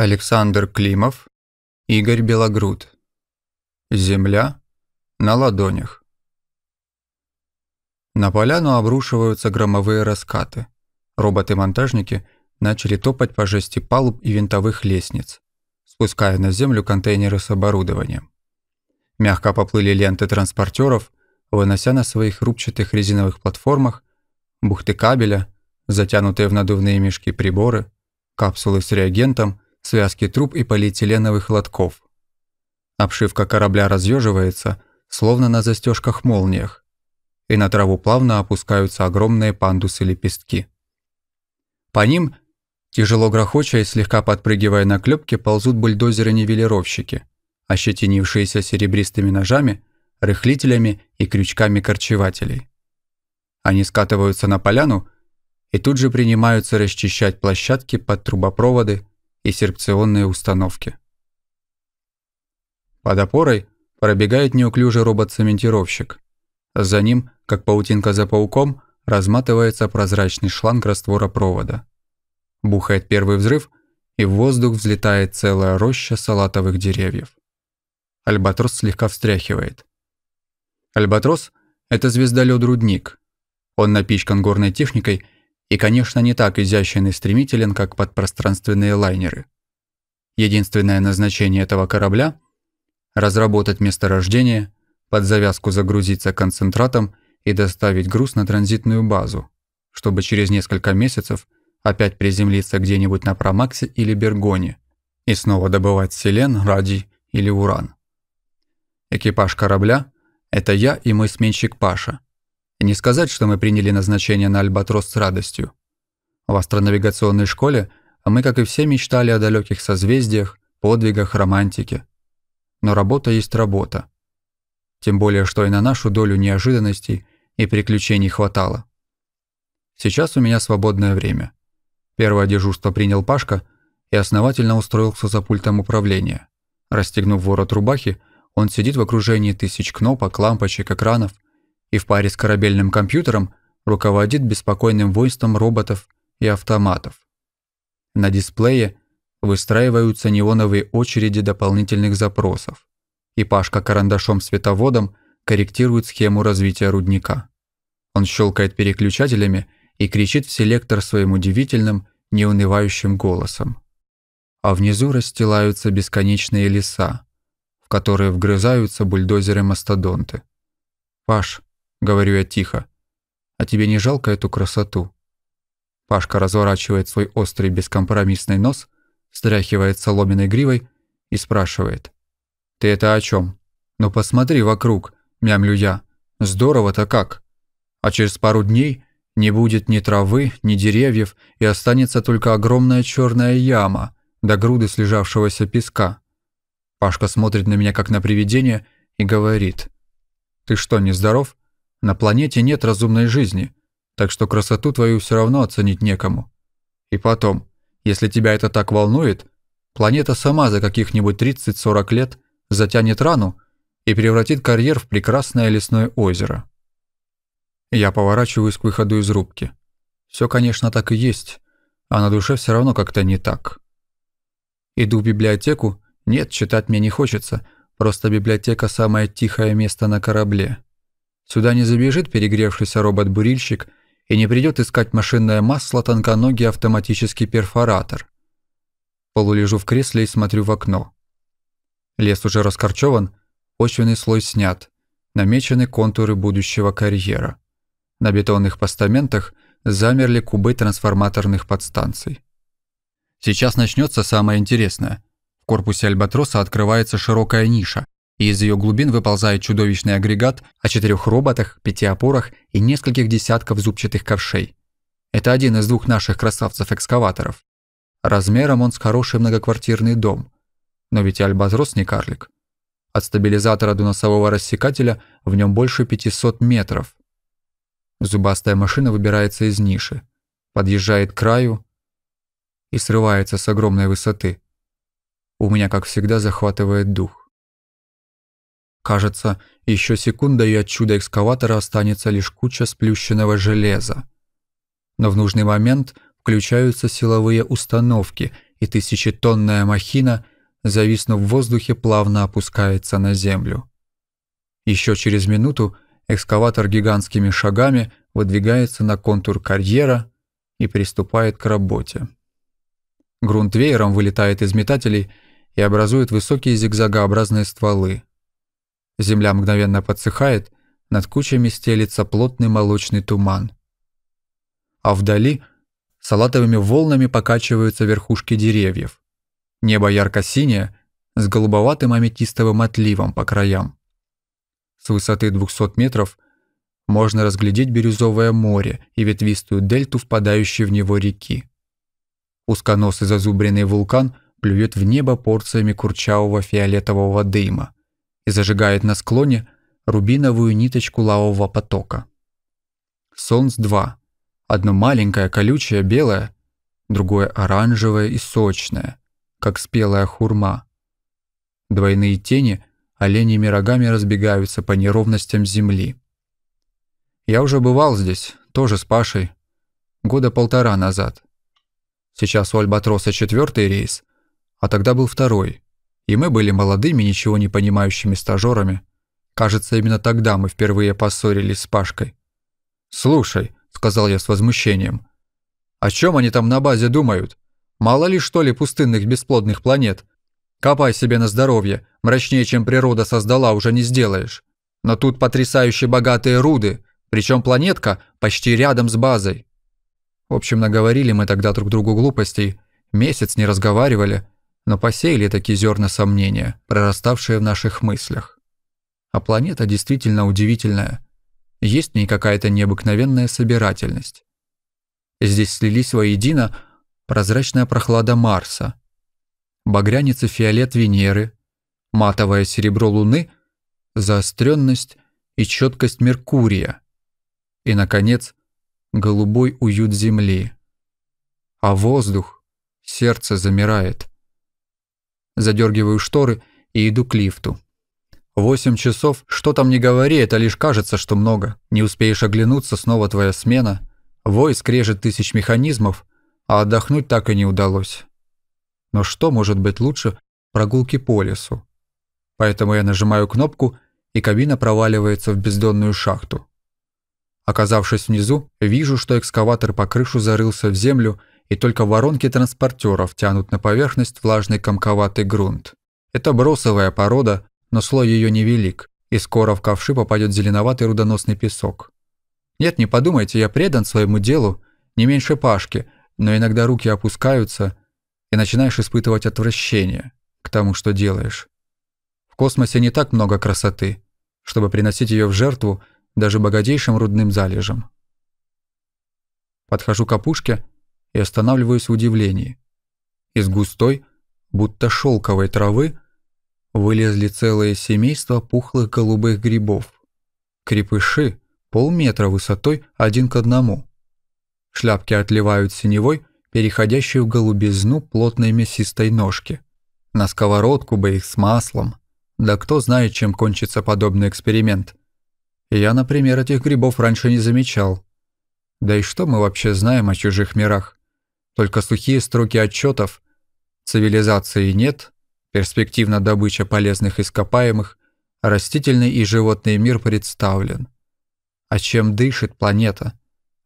Александр Климов, Игорь Белогруд. Земля на ладонях. На поляну обрушиваются громовые раскаты. Роботы-монтажники начали топать по жести палуб и винтовых лестниц, спуская на землю контейнеры с оборудованием. Мягко поплыли ленты транспортеров, вынося на своих рубчатых резиновых платформах бухты кабеля, затянутые в надувные мешки приборы, капсулы с реагентом – связки труб и полиэтиленовых лотков. Обшивка корабля разъеживается, словно на застежках молниях, и на траву плавно опускаются огромные пандусы-лепестки. По ним, тяжело грохоча и слегка подпрыгивая на клепке, ползут бульдозеры-нивелировщики, ощетинившиеся серебристыми ножами, рыхлителями и крючками корчевателей. Они скатываются на поляну и тут же принимаются расчищать площадки под трубопроводы, и серпционные установки. Под опорой пробегает неуклюжий робот-цементировщик. За ним, как паутинка за пауком, разматывается прозрачный шланг раствора провода. Бухает первый взрыв, и в воздух взлетает целая роща салатовых деревьев. Альбатрос слегка встряхивает. Альбатрос – это звездолёт-рудник. Он напичкан горной техникой – и, конечно, не так изящен и стремителен, как подпространственные лайнеры. Единственное назначение этого корабля – разработать месторождение, под завязку загрузиться концентратом и доставить груз на транзитную базу, чтобы через несколько месяцев опять приземлиться где-нибудь на Промаксе или Бергоне и снова добывать селен, радий или уран. Экипаж корабля – это я и мой сменщик Паша – не сказать, что мы приняли назначение на Альбатрос с радостью. В астронавигационной школе мы, как и все, мечтали о далеких созвездиях, подвигах, романтике. Но работа есть работа. Тем более, что и на нашу долю неожиданностей и приключений хватало. Сейчас у меня свободное время. Первое дежурство принял Пашка и основательно устроился за пультом управления. Расстегнув ворот рубахи, он сидит в окружении тысяч кнопок, лампочек, экранов – и в паре с корабельным компьютером руководит беспокойным войством роботов и автоматов. На дисплее выстраиваются неоновые очереди дополнительных запросов, и Пашка карандашом-световодом корректирует схему развития рудника. Он щелкает переключателями и кричит в селектор своим удивительным, неунывающим голосом. А внизу расстилаются бесконечные леса, в которые вгрызаются бульдозеры-мастодонты. «Паш, — говорю я тихо. «А тебе не жалко эту красоту?» Пашка разворачивает свой острый бескомпромиссный нос, стряхивает соломенной гривой и спрашивает. «Ты это о чем? Ну посмотри вокруг, мямлю я. Здорово-то как! А через пару дней не будет ни травы, ни деревьев, и останется только огромная черная яма до груды слежавшегося песка. Пашка смотрит на меня как на привидение и говорит. «Ты что, не здоров? На планете нет разумной жизни, так что красоту твою все равно оценить некому. И потом, если тебя это так волнует, планета сама за каких-нибудь 30-40 лет затянет рану и превратит карьер в прекрасное лесное озеро. Я поворачиваюсь к выходу из рубки. Все, конечно, так и есть, а на душе все равно как-то не так. Иду в библиотеку, нет, читать мне не хочется, просто библиотека – самое тихое место на корабле. Сюда не забежит перегревшийся робот-бурильщик и не придет искать машинное масло тонконогий автоматический перфоратор. Полулежу в кресле и смотрю в окно. Лес уже раскорчеван, почвенный слой снят, намечены контуры будущего карьера. На бетонных постаментах замерли кубы трансформаторных подстанций. Сейчас начнется самое интересное. В корпусе Альбатроса открывается широкая ниша, из ее глубин выползает чудовищный агрегат о четырех роботах, пяти опорах и нескольких десятков зубчатых ковшей. Это один из двух наших красавцев-экскаваторов. Размером он с хороший многоквартирный дом. Но ведь и альбатрос не карлик. От стабилизатора до носового рассекателя в нем больше 500 метров. Зубастая машина выбирается из ниши, подъезжает к краю и срывается с огромной высоты. У меня, как всегда, захватывает дух. Кажется, еще секунда, и от чуда экскаватора останется лишь куча сплющенного железа. Но в нужный момент включаются силовые установки, и тысячетонная махина, зависнув в воздухе, плавно опускается на землю. Еще через минуту экскаватор гигантскими шагами выдвигается на контур карьера и приступает к работе. Грунт веером вылетает из метателей и образует высокие зигзагообразные стволы – Земля мгновенно подсыхает, над кучами стелится плотный молочный туман. А вдали салатовыми волнами покачиваются верхушки деревьев. Небо ярко-синее, с голубоватым аметистовым отливом по краям. С высоты 200 метров можно разглядеть бирюзовое море и ветвистую дельту, впадающей в него реки. Узконосый зазубренный вулкан плюет в небо порциями курчавого фиолетового дыма – и зажигает на склоне рубиновую ниточку лавового потока. Солнц-2. Одно маленькое, колючее, белое, другое оранжевое и сочное, как спелая хурма. Двойные тени оленями рогами разбегаются по неровностям земли. Я уже бывал здесь, тоже с Пашей, года полтора назад. Сейчас у Альбатроса четвертый рейс, а тогда был второй и мы были молодыми, ничего не понимающими стажерами. Кажется, именно тогда мы впервые поссорились с Пашкой. «Слушай», — сказал я с возмущением, — «о чем они там на базе думают? Мало ли что ли пустынных бесплодных планет? Копай себе на здоровье, мрачнее, чем природа создала, уже не сделаешь. Но тут потрясающе богатые руды, причем планетка почти рядом с базой». В общем, наговорили мы тогда друг другу глупостей, месяц не разговаривали, но посеяли такие зерна сомнения, прораставшие в наших мыслях. А планета действительно удивительная. Есть в ней какая-то необыкновенная собирательность. Здесь слились воедино прозрачная прохлада Марса, багрянец фиолет Венеры, матовое серебро Луны, заостренность и четкость Меркурия. И, наконец, голубой уют Земли. А воздух, сердце замирает задергиваю шторы и иду к лифту. Восемь часов, что там не говори, это лишь кажется, что много. Не успеешь оглянуться, снова твоя смена. Вой скрежет тысяч механизмов, а отдохнуть так и не удалось. Но что может быть лучше прогулки по лесу? Поэтому я нажимаю кнопку, и кабина проваливается в бездонную шахту. Оказавшись внизу, вижу, что экскаватор по крышу зарылся в землю и только воронки транспортеров тянут на поверхность влажный комковатый грунт. Это бросовая порода, но слой ее невелик, и скоро в ковши попадет зеленоватый рудоносный песок. Нет, не подумайте, я предан своему делу, не меньше Пашки, но иногда руки опускаются, и начинаешь испытывать отвращение к тому, что делаешь. В космосе не так много красоты, чтобы приносить ее в жертву даже богатейшим рудным залежам. Подхожу к опушке – и останавливаюсь в удивлении. Из густой, будто шелковой травы, вылезли целое семейство пухлых голубых грибов. Крепыши полметра высотой один к одному. Шляпки отливают синевой, переходящей в голубизну плотной мясистой ножки. На сковородку бы их с маслом. Да кто знает, чем кончится подобный эксперимент. Я, например, этих грибов раньше не замечал. Да и что мы вообще знаем о чужих мирах? Только сухие строки отчетов «Цивилизации нет», «Перспективна добыча полезных ископаемых», «Растительный и животный мир представлен». А чем дышит планета?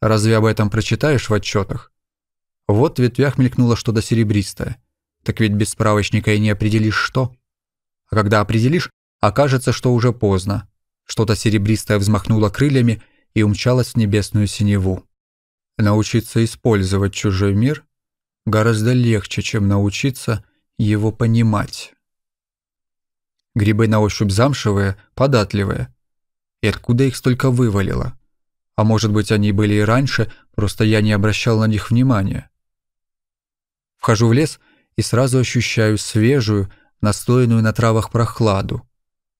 Разве об этом прочитаешь в отчетах? Вот в ветвях мелькнуло что-то серебристое. Так ведь без справочника и не определишь что. А когда определишь, окажется, что уже поздно. Что-то серебристое взмахнуло крыльями и умчалось в небесную синеву. Научиться использовать чужой мир гораздо легче, чем научиться его понимать. Грибы на ощупь замшевые, податливые. И откуда их столько вывалило? А может быть, они были и раньше, просто я не обращал на них внимания. Вхожу в лес и сразу ощущаю свежую, настоянную на травах прохладу.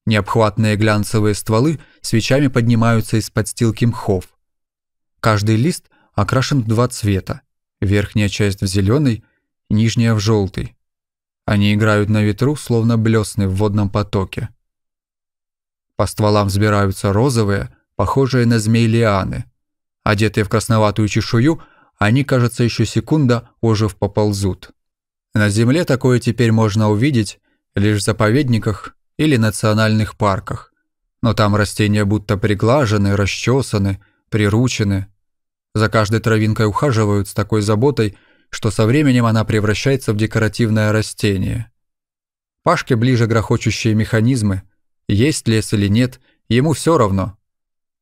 Необхватные глянцевые стволы свечами поднимаются из подстилки мхов. Каждый лист окрашен в два цвета. Верхняя часть в зеленый, нижняя в желтый. Они играют на ветру, словно блесны в водном потоке. По стволам взбираются розовые, похожие на змей лианы. Одетые в красноватую чешую, они, кажется, еще секунда ожив поползут. На Земле такое теперь можно увидеть лишь в заповедниках или национальных парках. Но там растения будто приглажены, расчесаны, приручены. За каждой травинкой ухаживают с такой заботой, что со временем она превращается в декоративное растение. Пашке ближе грохочущие механизмы, есть лес или нет, ему все равно.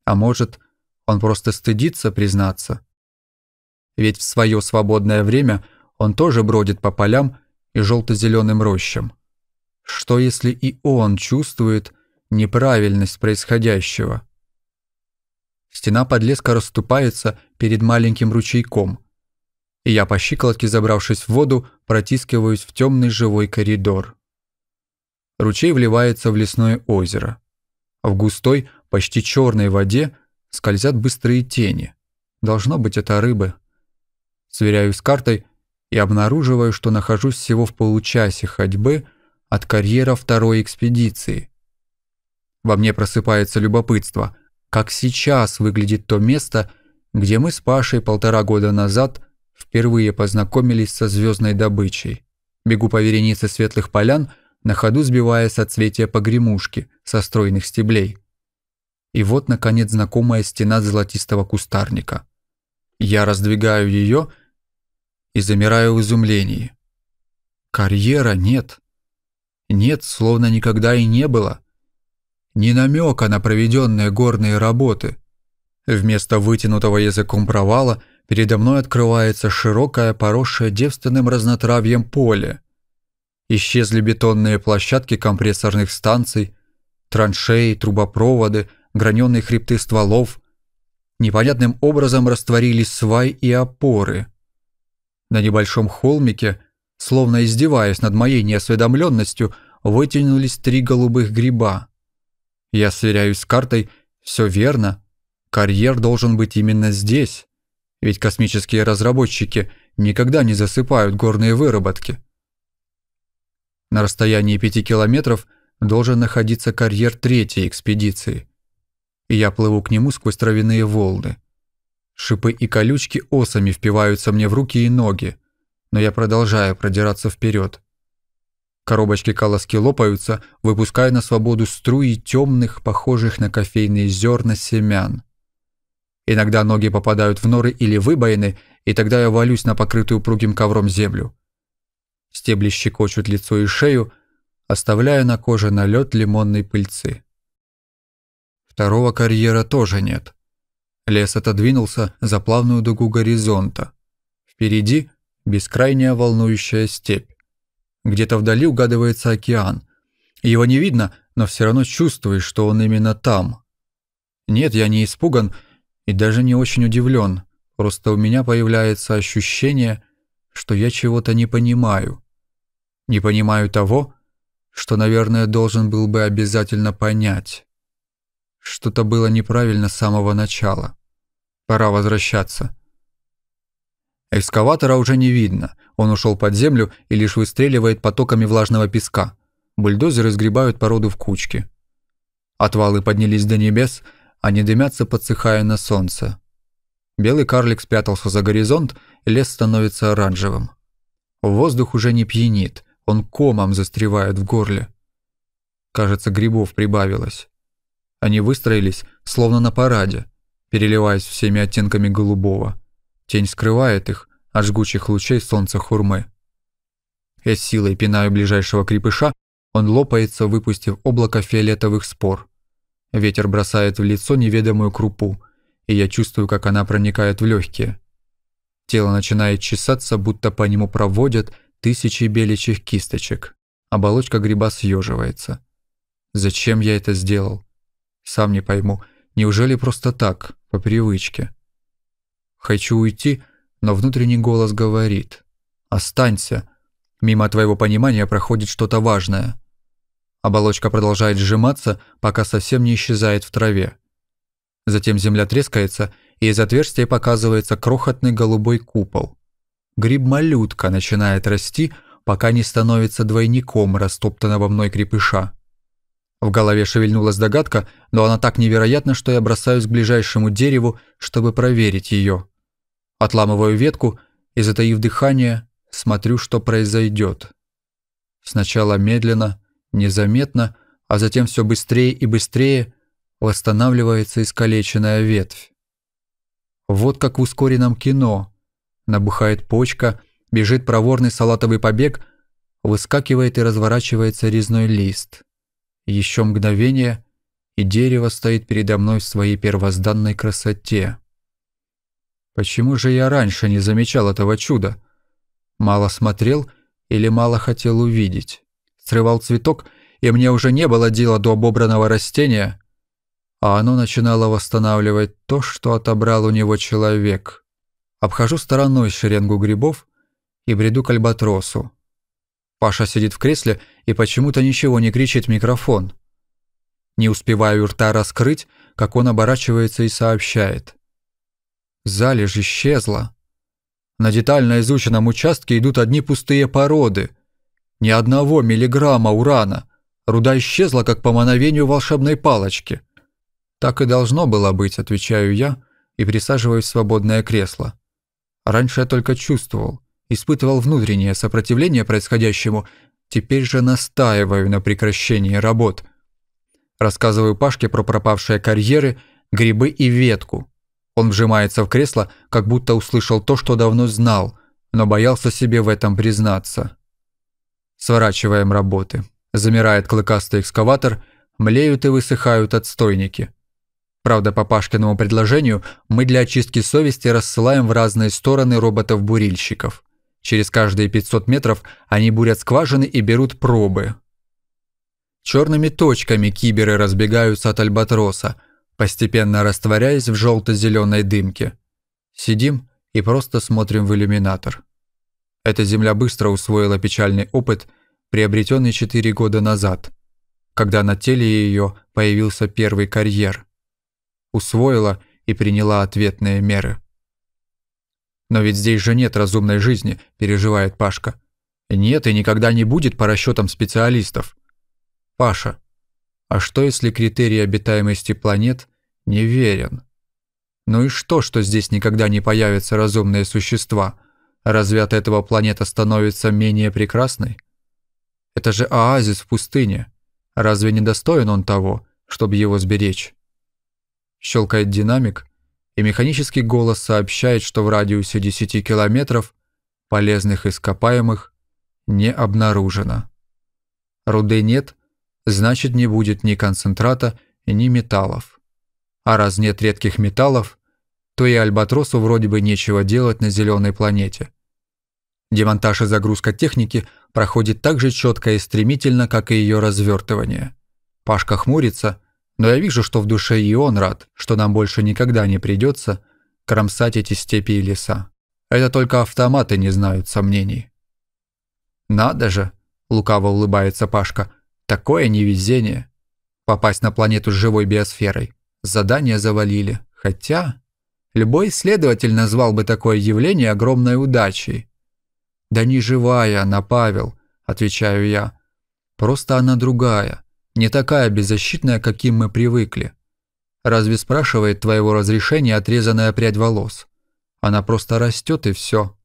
А может, он просто стыдится признаться. Ведь в свое свободное время он тоже бродит по полям и желто-зеленым рощам. Что если и он чувствует неправильность происходящего – Стена подлеска расступается перед маленьким ручейком. И я по щиколотке, забравшись в воду, протискиваюсь в темный живой коридор. Ручей вливается в лесное озеро. В густой, почти черной воде скользят быстрые тени. Должно быть, это рыбы. Сверяюсь с картой и обнаруживаю, что нахожусь всего в получасе ходьбы от карьера второй экспедиции. Во мне просыпается любопытство – как сейчас выглядит то место, где мы с Пашей полтора года назад впервые познакомились со звездной добычей. Бегу по веренице светлых полян, на ходу сбивая соцветия погремушки со стройных стеблей. И вот, наконец, знакомая стена золотистого кустарника. Я раздвигаю ее и замираю в изумлении. Карьера нет. Нет, словно никогда и не было ни намека на проведенные горные работы. Вместо вытянутого языком провала передо мной открывается широкое, поросшее девственным разнотравьем поле. Исчезли бетонные площадки компрессорных станций, траншеи, трубопроводы, граненые хребты стволов. Непонятным образом растворились свай и опоры. На небольшом холмике, словно издеваясь над моей неосведомленностью, вытянулись три голубых гриба. Я сверяюсь с картой. Все верно. Карьер должен быть именно здесь. Ведь космические разработчики никогда не засыпают горные выработки. На расстоянии 5 километров должен находиться карьер третьей экспедиции. И я плыву к нему сквозь травяные волны. Шипы и колючки осами впиваются мне в руки и ноги, но я продолжаю продираться вперед. Коробочки колоски лопаются, выпуская на свободу струи темных, похожих на кофейные зерна семян. Иногда ноги попадают в норы или выбоины, и тогда я валюсь на покрытую упругим ковром землю. Стебли щекочут лицо и шею, оставляя на коже налет лимонной пыльцы. Второго карьера тоже нет. Лес отодвинулся за плавную дугу горизонта. Впереди бескрайняя волнующая степь. Где-то вдали угадывается океан. Его не видно, но все равно чувствуешь, что он именно там. Нет, я не испуган и даже не очень удивлен. Просто у меня появляется ощущение, что я чего-то не понимаю. Не понимаю того, что, наверное, должен был бы обязательно понять. Что-то было неправильно с самого начала. Пора возвращаться. Экскаватора уже не видно. Он ушел под землю и лишь выстреливает потоками влажного песка. Бульдозеры сгребают породу в кучки. Отвалы поднялись до небес, они дымятся, подсыхая на солнце. Белый карлик спрятался за горизонт, лес становится оранжевым. Воздух уже не пьянит, он комом застревает в горле. Кажется, грибов прибавилось. Они выстроились, словно на параде, переливаясь всеми оттенками голубого. Тень скрывает их от жгучих лучей солнца хурмы. Я с силой пинаю ближайшего крепыша, он лопается, выпустив облако фиолетовых спор. Ветер бросает в лицо неведомую крупу, и я чувствую, как она проникает в легкие. Тело начинает чесаться, будто по нему проводят тысячи беличьих кисточек. Оболочка гриба съеживается. Зачем я это сделал? Сам не пойму. Неужели просто так, по привычке? Хочу уйти, но внутренний голос говорит. «Останься. Мимо твоего понимания проходит что-то важное». Оболочка продолжает сжиматься, пока совсем не исчезает в траве. Затем земля трескается, и из отверстия показывается крохотный голубой купол. Гриб-малютка начинает расти, пока не становится двойником растоптанного мной крепыша. В голове шевельнулась догадка, но она так невероятна, что я бросаюсь к ближайшему дереву, чтобы проверить ее. Отламываю ветку и, затаив дыхание, смотрю, что произойдет. Сначала медленно, незаметно, а затем все быстрее и быстрее восстанавливается искалеченная ветвь. Вот как в ускоренном кино. Набухает почка, бежит проворный салатовый побег, выскакивает и разворачивается резной лист. Еще мгновение, и дерево стоит передо мной в своей первозданной красоте. Почему же я раньше не замечал этого чуда? Мало смотрел или мало хотел увидеть? Срывал цветок, и мне уже не было дела до обобранного растения, а оно начинало восстанавливать то, что отобрал у него человек. Обхожу стороной шеренгу грибов и бреду к альбатросу. Паша сидит в кресле и почему-то ничего не кричит в микрофон. Не успеваю рта раскрыть, как он оборачивается и сообщает. Залежь исчезла. На детально изученном участке идут одни пустые породы. Ни одного миллиграмма урана. Руда исчезла, как по мановению волшебной палочки. «Так и должно было быть», — отвечаю я и присаживаюсь в свободное кресло. Раньше я только чувствовал испытывал внутреннее сопротивление происходящему, теперь же настаиваю на прекращении работ. Рассказываю Пашке про пропавшие карьеры, грибы и ветку. Он вжимается в кресло, как будто услышал то, что давно знал, но боялся себе в этом признаться. Сворачиваем работы. Замирает клыкастый экскаватор, млеют и высыхают отстойники. Правда, по Пашкиному предложению мы для очистки совести рассылаем в разные стороны роботов-бурильщиков. Через каждые 500 метров они бурят скважины и берут пробы. Черными точками киберы разбегаются от альбатроса, постепенно растворяясь в желто-зеленой дымке. Сидим и просто смотрим в иллюминатор. Эта земля быстро усвоила печальный опыт, приобретенный 4 года назад, когда на теле ее появился первый карьер. Усвоила и приняла ответные меры. «Но ведь здесь же нет разумной жизни», – переживает Пашка. «Нет и никогда не будет по расчетам специалистов». «Паша, а что если критерий обитаемости планет неверен?» «Ну и что, что здесь никогда не появятся разумные существа? Разве от этого планета становится менее прекрасной?» «Это же оазис в пустыне. Разве не достоин он того, чтобы его сберечь?» Щелкает динамик, и механический голос сообщает, что в радиусе 10 километров полезных ископаемых не обнаружено. Руды нет, значит не будет ни концентрата, ни металлов. А раз нет редких металлов, то и Альбатросу вроде бы нечего делать на зеленой планете. Демонтаж и загрузка техники проходит так же четко и стремительно, как и ее развертывание. Пашка хмурится – но я вижу, что в душе и он рад, что нам больше никогда не придется кромсать эти степи и леса. Это только автоматы не знают сомнений. «Надо же!» – лукаво улыбается Пашка. «Такое невезение! Попасть на планету с живой биосферой. Задание завалили. Хотя...» Любой исследователь назвал бы такое явление огромной удачей. «Да не живая она, Павел», – отвечаю я. «Просто она другая не такая беззащитная, каким мы привыкли. Разве спрашивает твоего разрешения отрезанная прядь волос? Она просто растет и все.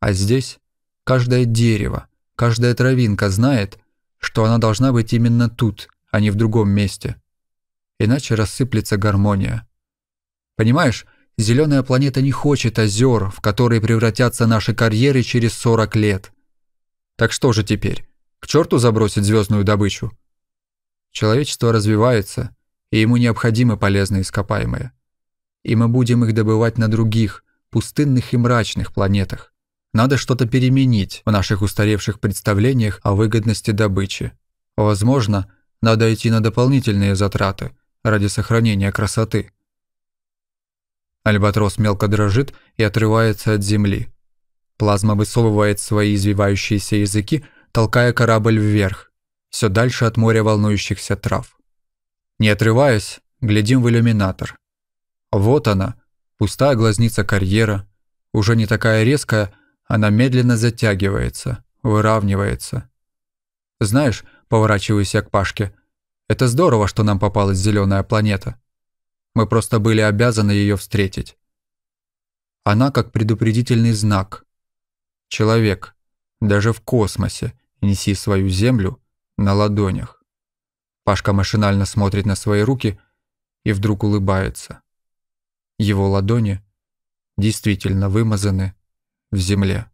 А здесь каждое дерево, каждая травинка знает, что она должна быть именно тут, а не в другом месте. Иначе рассыплется гармония. Понимаешь, зеленая планета не хочет озер, в которые превратятся наши карьеры через 40 лет. Так что же теперь? К черту забросить звездную добычу? Человечество развивается, и ему необходимы полезные ископаемые. И мы будем их добывать на других, пустынных и мрачных планетах. Надо что-то переменить в наших устаревших представлениях о выгодности добычи. Возможно, надо идти на дополнительные затраты ради сохранения красоты. Альбатрос мелко дрожит и отрывается от земли. Плазма высовывает свои извивающиеся языки, толкая корабль вверх все дальше от моря волнующихся трав. Не отрываясь, глядим в иллюминатор. Вот она, пустая глазница карьера, уже не такая резкая, она медленно затягивается, выравнивается. Знаешь, поворачиваюсь я к Пашке, это здорово, что нам попалась зеленая планета. Мы просто были обязаны ее встретить. Она как предупредительный знак. Человек, даже в космосе, неси свою Землю – на ладонях. Пашка машинально смотрит на свои руки и вдруг улыбается. Его ладони действительно вымазаны в земле.